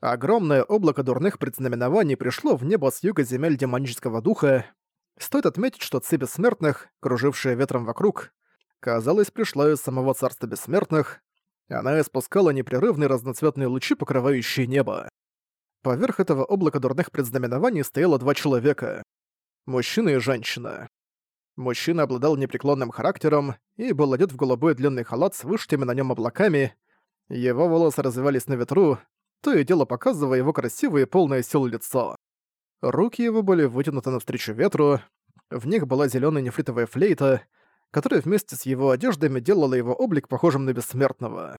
Огромное облако дурных предзнаменований пришло в небо с юга земель демонического духа. Стоит отметить, что цепь бессмертных, кружившая ветром вокруг, казалось, пришла из самого царства бессмертных. Она испускала непрерывные разноцветные лучи, покрывающие небо. Поверх этого облака дурных предзнаменований стояло два человека. Мужчина и женщина. Мужчина обладал непреклонным характером и был одет в голубой длинный халат с вышитыми на нем облаками. Его волосы развивались на ветру, то и дело показывая его красивое и полное сил лицо. Руки его были вытянуты навстречу ветру, в них была зеленая нефритовая флейта, которая вместе с его одеждами делала его облик похожим на бессмертного.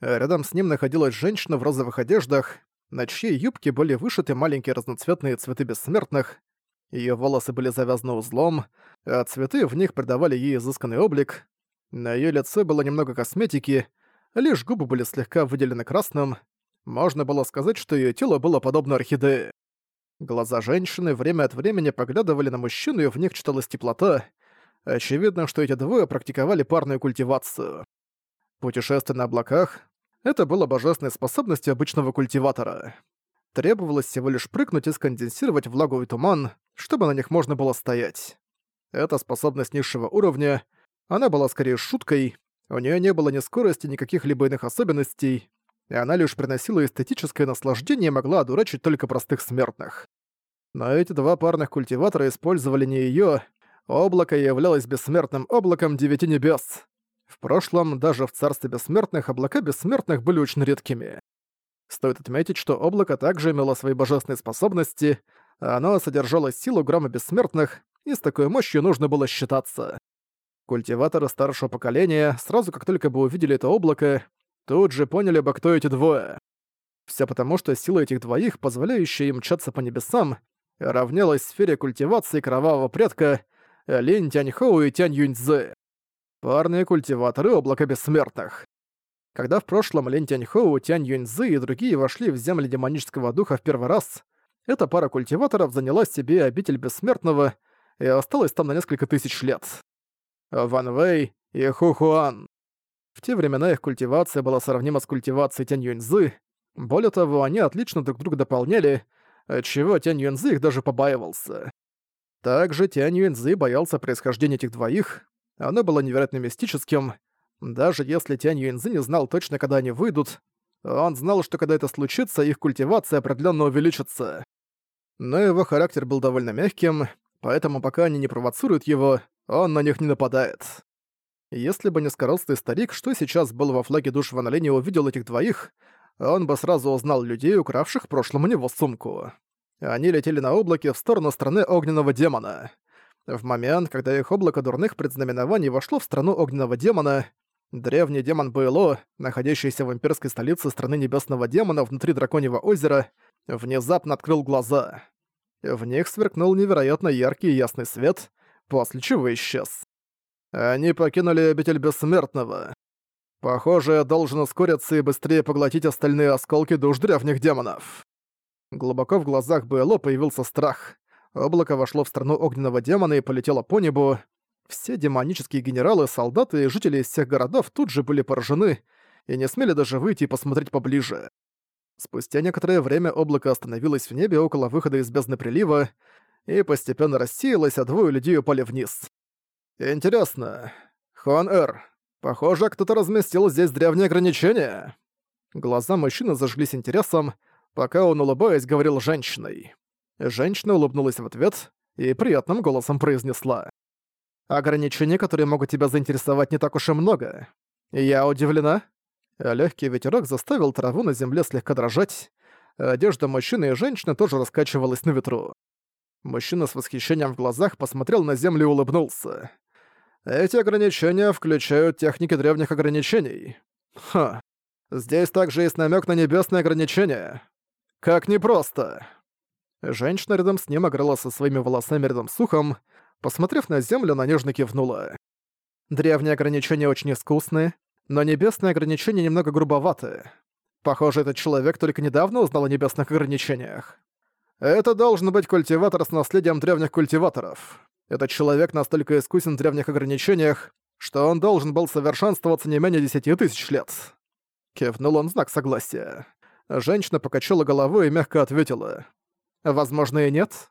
Рядом с ним находилась женщина в розовых одеждах, на чьей юбке были вышиты маленькие разноцветные цветы бессмертных, ее волосы были завязаны узлом, а цветы в них придавали ей изысканный облик. На ее лице было немного косметики, лишь губы были слегка выделены красным. Можно было сказать, что ее тело было подобно орхидее. Глаза женщины время от времени поглядывали на мужчину, и в них читалась теплота. Очевидно, что эти двое практиковали парную культивацию. Путешествие на облаках — это было божественной способностью обычного культиватора. Требовалось всего лишь прыгнуть и сконденсировать влагу и туман, чтобы на них можно было стоять. Эта способность низшего уровня, она была скорее шуткой, у нее не было ни скорости, ни каких-либо иных особенностей, и она лишь приносила эстетическое наслаждение и могла одурачить только простых смертных. Но эти два парных культиватора использовали не ее. облако являлось бессмертным облаком девяти небес. В прошлом, даже в царстве бессмертных, облака бессмертных были очень редкими. Стоит отметить, что облако также имело свои божественные способности, оно содержало силу грамма бессмертных, и с такой мощью нужно было считаться. Культиваторы старшего поколения, сразу как только бы увидели это облако, тут же поняли бы, кто эти двое. Все потому, что сила этих двоих, позволяющая им мчаться по небесам, равнялась сфере культивации кровавого предка Линь Тяньхоу и Тянь Юньцзы. Парные культиваторы облака бессмертных. Когда в прошлом Линь Тяньхоу, Тянь Юньцзы и другие вошли в земли демонического духа в первый раз, эта пара культиваторов заняла себе обитель бессмертного и осталась там на несколько тысяч лет. Ван Вэй и Ху Хуан. В те времена их культивация была сравнима с культивацией Тянь Юньзы. Более того, они отлично друг друга дополняли, отчего Тянь Юньзы их даже побаивался. Также Тянь Юньзы боялся происхождения этих двоих, оно было невероятно мистическим. Даже если Тянь Юньзы не знал точно, когда они выйдут, он знал, что когда это случится, их культивация определенно увеличится но его характер был довольно мягким, поэтому пока они не провоцируют его, он на них не нападает. Если бы не скоростный старик, что сейчас был во флаге душ Ван Линь увидел этих двоих, он бы сразу узнал людей, укравших в прошлом у него сумку. Они летели на облаке в сторону страны огненного демона. В момент, когда их облако дурных предзнаменований вошло в страну огненного демона, древний демон Байло, находящийся в имперской столице страны небесного демона внутри драконьего озера, внезапно открыл глаза. В них сверкнул невероятно яркий и ясный свет, после чего исчез. Они покинули обитель Бессмертного. Похоже, я должен ускориться и быстрее поглотить остальные осколки душ древних демонов. Глубоко в глазах Буэлло появился страх. Облако вошло в страну огненного демона и полетело по небу. Все демонические генералы, солдаты и жители из всех городов тут же были поражены и не смели даже выйти и посмотреть поближе. Спустя некоторое время облако остановилось в небе около выхода из бездны прилива и постепенно рассеялось, а двое людей упали вниз. «Интересно. Хуан Эр, похоже, кто-то разместил здесь древние ограничения». Глаза мужчины зажглись интересом, пока он, улыбаясь, говорил женщиной. Женщина улыбнулась в ответ и приятным голосом произнесла. «Ограничений, которые могут тебя заинтересовать, не так уж и много. Я удивлена?» легкий ветерок заставил траву на земле слегка дрожать, одежда мужчины и женщины тоже раскачивалась на ветру. Мужчина с восхищением в глазах посмотрел на землю и улыбнулся. «Эти ограничения включают техники древних ограничений. Ха, здесь также есть намек на небесные ограничения. Как непросто!» Женщина рядом с ним играла со своими волосами рядом с ухом, посмотрев на землю, она нежно кивнула. «Древние ограничения очень искусны, но небесные ограничения немного грубоваты. Похоже, этот человек только недавно узнал о небесных ограничениях. Это должен быть культиватор с наследием древних культиваторов. Этот человек настолько искусен в древних ограничениях, что он должен был совершенствоваться не менее десяти тысяч лет. Кивнул он знак согласия. Женщина покачала головой и мягко ответила. «Возможно, и нет.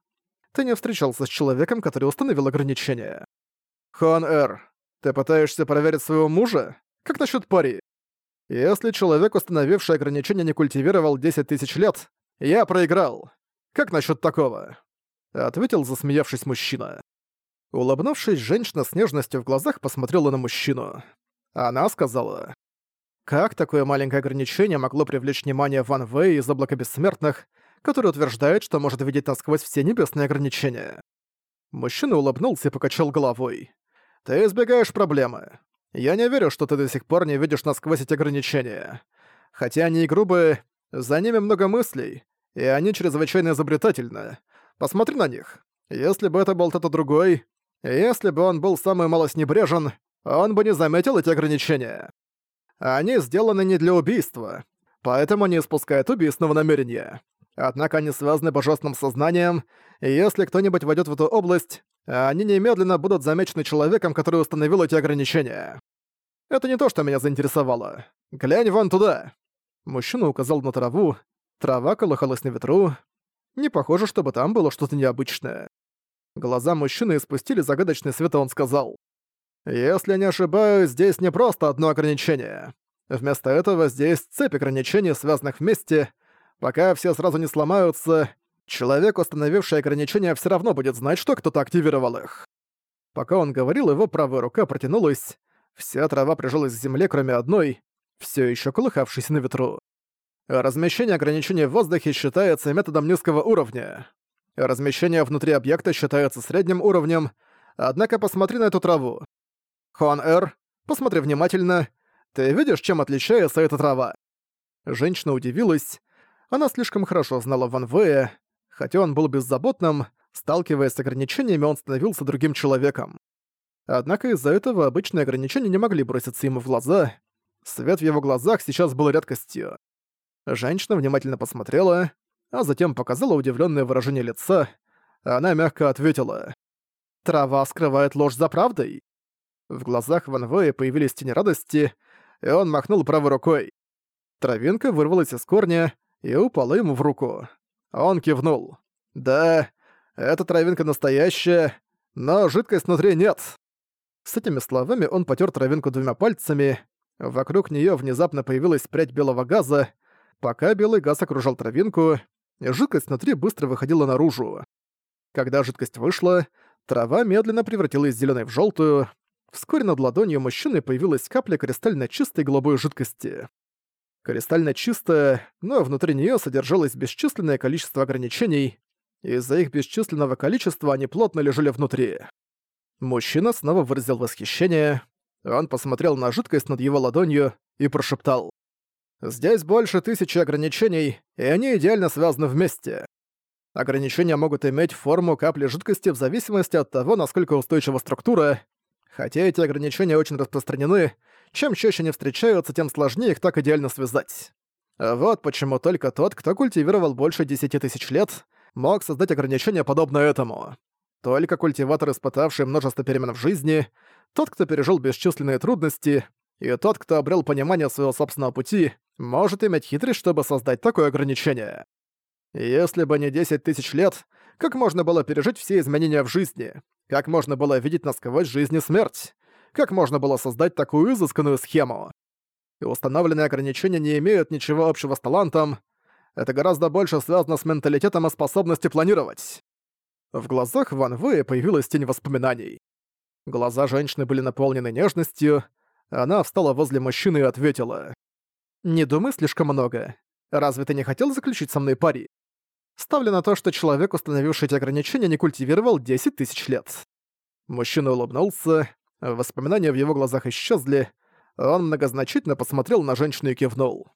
Ты не встречался с человеком, который установил ограничения. Хон Эр, ты пытаешься проверить своего мужа? Как насчет пари? Если человек, установивший ограничения, не культивировал 10 тысяч лет, я проиграл. Как насчет такого?» Ответил, засмеявшись мужчина. Улыбнувшись, женщина с нежностью в глазах посмотрела на мужчину. Она сказала, «Как такое маленькое ограничение могло привлечь внимание Ван Вэй из облака бессмертных, который утверждает, что может видеть насквозь все небесные ограничения?» Мужчина улыбнулся и покачал головой. «Ты избегаешь проблемы. Я не верю, что ты до сих пор не видишь насквозь эти ограничения. Хотя они и грубые, за ними много мыслей, и они чрезвычайно изобретательны. Посмотри на них. Если бы это был кто-то другой, если бы он был самый малость небрежен, он бы не заметил эти ограничения. Они сделаны не для убийства, поэтому не испускают убийственного намерения. Однако они связаны божественным сознанием, и если кто-нибудь войдет в эту область, они немедленно будут замечены человеком, который установил эти ограничения. Это не то, что меня заинтересовало. Глянь вон туда. Мужчина указал на траву. Трава колыхалась на ветру. Не похоже, чтобы там было что-то необычное. Глаза мужчины испустили загадочный свет, и он сказал. «Если не ошибаюсь, здесь не просто одно ограничение. Вместо этого здесь цепь ограничений, связанных вместе. Пока все сразу не сломаются, человек, установивший ограничения, все равно будет знать, что кто-то активировал их». Пока он говорил, его правая рука протянулась. Вся трава прижалась к земле, кроме одной, все еще колыхавшейся на ветру. Размещение ограничений в воздухе считается методом низкого уровня. Размещение внутри объекта считается средним уровнем, однако посмотри на эту траву. Хуан Эр, посмотри внимательно. Ты видишь, чем отличается эта трава? Женщина удивилась. Она слишком хорошо знала Ван Вэя. Хотя он был беззаботным, сталкиваясь с ограничениями, он становился другим человеком. Однако из-за этого обычные ограничения не могли броситься ему в глаза. Свет в его глазах сейчас был редкостью. Женщина внимательно посмотрела, а затем показала удивленное выражение лица. Она мягко ответила. «Трава скрывает ложь за правдой?» В глазах Ван Вэя появились тени радости, и он махнул правой рукой. Травинка вырвалась из корня и упала ему в руку. Он кивнул. «Да, эта травинка настоящая, но жидкость внутри нет». С этими словами он потер травинку двумя пальцами. Вокруг нее внезапно появилась прядь белого газа. Пока белый газ окружал травинку, жидкость внутри быстро выходила наружу. Когда жидкость вышла, трава медленно превратилась из зелёной в желтую. Вскоре над ладонью мужчины появилась капля кристально чистой голубой жидкости. Кристально чистая, но внутри нее содержалось бесчисленное количество ограничений. Из-за их бесчисленного количества они плотно лежали внутри. Мужчина снова выразил восхищение. Он посмотрел на жидкость над его ладонью и прошептал. Здесь больше тысячи ограничений, и они идеально связаны вместе. Ограничения могут иметь форму капли жидкости в зависимости от того, насколько устойчива структура. Хотя эти ограничения очень распространены, чем чаще они встречаются, тем сложнее их так идеально связать. Вот почему только тот, кто культивировал больше 10 тысяч лет, мог создать ограничения подобно этому. Только культиватор, испытавший множество перемен в жизни, тот, кто пережил бесчисленные трудности, и тот, кто обрел понимание своего собственного пути, может иметь хитрость, чтобы создать такое ограничение. Если бы не 10 тысяч лет, как можно было пережить все изменения в жизни? Как можно было видеть насквозь жизнь и смерть? Как можно было создать такую изысканную схему? И установленные ограничения не имеют ничего общего с талантом. Это гораздо больше связано с менталитетом и способностью планировать. В глазах Ван Вэя появилась тень воспоминаний. Глаза женщины были наполнены нежностью, она встала возле мужчины и ответила. «Не думай слишком много. Разве ты не хотел заключить со мной пари? Ставлю на то, что человек, установивший эти ограничения, не культивировал 10 тысяч лет». Мужчина улыбнулся, воспоминания в его глазах исчезли, он многозначительно посмотрел на женщину и кивнул.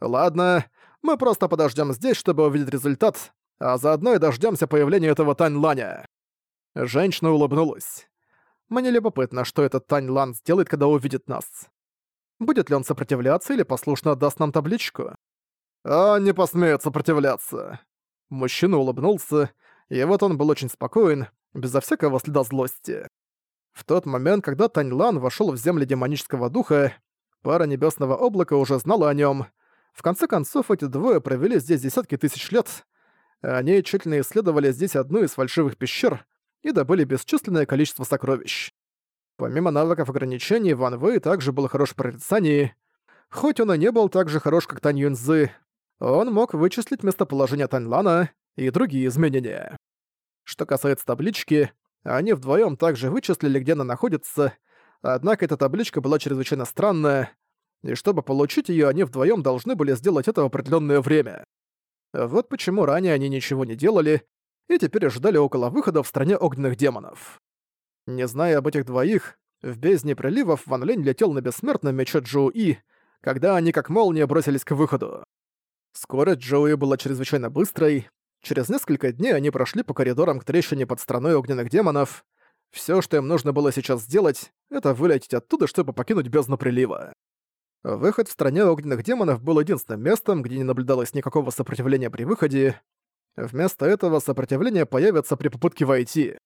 «Ладно, мы просто подождем здесь, чтобы увидеть результат, а заодно и дождемся появления этого Тань Ланя». Женщина улыбнулась. Мне любопытно, что этот Тань Лан сделает, когда увидит нас. Будет ли он сопротивляться или послушно отдаст нам табличку? А не посмеет сопротивляться. Мужчина улыбнулся, и вот он был очень спокоен, безо всякого следа злости. В тот момент, когда Тань Лан вошёл в земли демонического духа, пара небесного облака уже знала о нем. В конце концов, эти двое провели здесь десятки тысяч лет. Они тщательно исследовали здесь одну из фальшивых пещер и добыли бесчисленное количество сокровищ. Помимо навыков ограничений, Ван Вэй также был хорош в прорицании. Хоть он и не был так же хорош, как Тань Юнзы, он мог вычислить местоположение Таньлана и другие изменения. Что касается таблички, они вдвоем также вычислили, где она находится, однако эта табличка была чрезвычайно странная, и чтобы получить ее, они вдвоем должны были сделать это в определенное время. Вот почему ранее они ничего не делали, и теперь ждали около выхода в стране огненных демонов. Не зная об этих двоих, в бездне приливов Ван Лень летел на бессмертном мече Джоу И, когда они как молния бросились к выходу. Скорость Джоуи была чрезвычайно быстрой. Через несколько дней они прошли по коридорам к трещине под страной огненных демонов. Все, что им нужно было сейчас сделать, это вылететь оттуда, чтобы покинуть бездну прилива. Выход в стране огненных демонов был единственным местом, где не наблюдалось никакого сопротивления при выходе. Вместо этого сопротивление появится при попытке войти.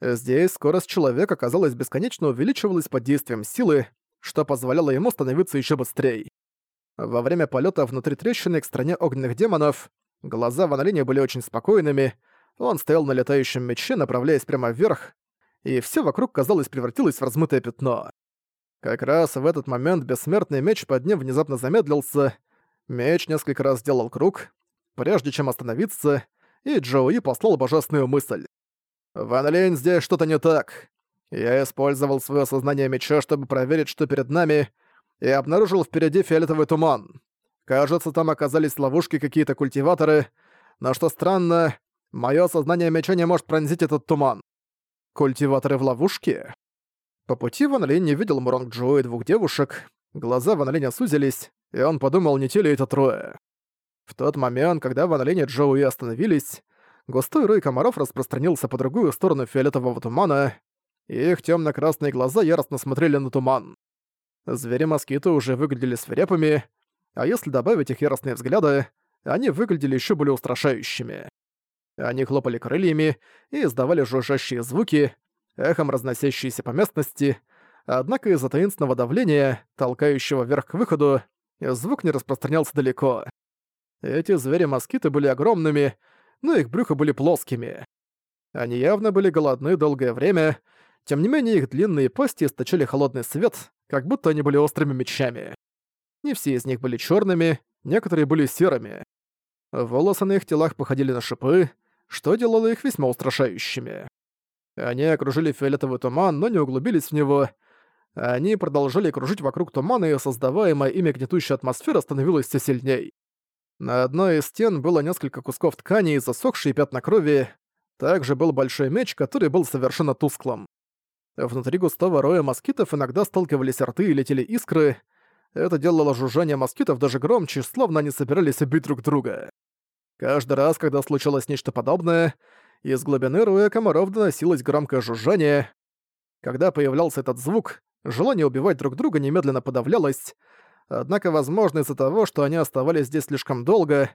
Здесь скорость человека, казалось, бесконечно увеличивалась под действием силы, что позволяло ему становиться еще быстрее. Во время полета внутри трещины к стране огненных демонов глаза Ван Линя были очень спокойными, он стоял на летающем мече, направляясь прямо вверх, и все вокруг, казалось, превратилось в размытое пятно. Как раз в этот момент бессмертный меч под ним внезапно замедлился, меч несколько раз сделал круг, прежде чем остановиться, и Джоуи послал божественную мысль. «Ван Линь, здесь что-то не так. Я использовал свое сознание меча, чтобы проверить, что перед нами, и обнаружил впереди фиолетовый туман. Кажется, там оказались ловушки какие-то культиваторы, но что странно, мое сознание меча не может пронзить этот туман. Культиваторы в ловушке? По пути Ван Линь не видел Муронг Джо и двух девушек, глаза Ван Линя сузились, и он подумал, не те ли это трое. В тот момент, когда Ван Линь и Джоуи остановились, густой рой комаров распространился по другую сторону фиолетового тумана, и их темно красные глаза яростно смотрели на туман. Звери-москиты уже выглядели свирепыми, а если добавить их яростные взгляды, они выглядели еще более устрашающими. Они хлопали крыльями и издавали жужжащие звуки, эхом разносящиеся по местности, однако из-за таинственного давления, толкающего вверх к выходу, звук не распространялся далеко. Эти звери-москиты были огромными, но их брюха были плоскими. Они явно были голодны долгое время, тем не менее их длинные пасти источали холодный свет, как будто они были острыми мечами. Не все из них были черными, некоторые были серыми. Волосы на их телах походили на шипы, что делало их весьма устрашающими. Они окружили фиолетовый туман, но не углубились в него. Они продолжали кружить вокруг тумана, и создаваемая ими гнетущая атмосфера становилась все сильней. На одной из стен было несколько кусков ткани и засохшие пятна крови. Также был большой меч, который был совершенно тусклым. Внутри густого роя москитов иногда сталкивались рты и летели искры. Это делало жужжание москитов даже громче, словно они собирались убить друг друга. Каждый раз, когда случалось нечто подобное, из глубины роя комаров доносилось громкое жужжание. Когда появлялся этот звук, желание убивать друг друга немедленно подавлялось, однако, возможно, из-за того, что они оставались здесь слишком долго,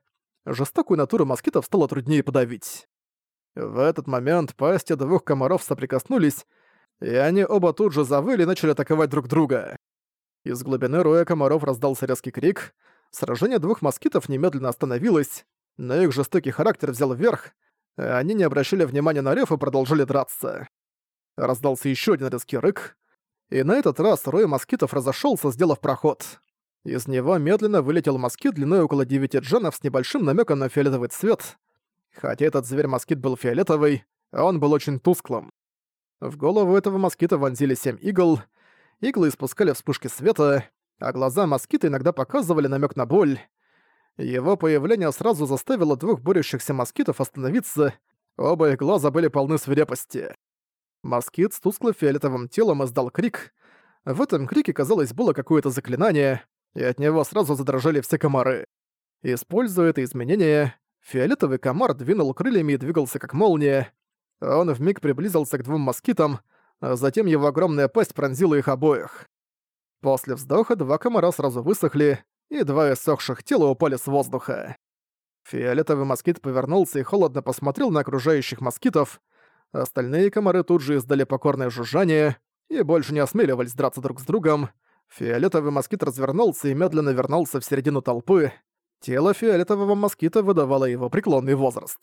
жестокую натуру москитов стало труднее подавить. В этот момент пасти двух комаров соприкоснулись, и они оба тут же завыли и начали атаковать друг друга. Из глубины роя комаров раздался резкий крик, сражение двух москитов немедленно остановилось, но их жестокий характер взял вверх, они не обращали внимания на рев и продолжили драться. Раздался еще один резкий рык, и на этот раз рой москитов разошелся, сделав проход. Из него медленно вылетел москит длиной около 9 джанов с небольшим намеком на фиолетовый цвет. Хотя этот зверь-москит был фиолетовый, он был очень тусклым. В голову этого москита вонзили семь игл, иглы испускали вспышки света, а глаза москита иногда показывали намек на боль. Его появление сразу заставило двух борющихся москитов остановиться, оба их глаза были полны свирепости. Москит с тускло-фиолетовым телом издал крик. В этом крике, казалось, было какое-то заклинание, и от него сразу задрожали все комары. Используя это изменение, фиолетовый комар двинул крыльями и двигался как молния, он вмиг приблизился к двум москитам, а затем его огромная пасть пронзила их обоих. После вздоха два комара сразу высохли, и два иссохших тела упали с воздуха. Фиолетовый москит повернулся и холодно посмотрел на окружающих москитов. Остальные комары тут же издали покорное жужжание и больше не осмеливались драться друг с другом. Фиолетовый москит развернулся и медленно вернулся в середину толпы. Тело фиолетового москита выдавало его преклонный возраст.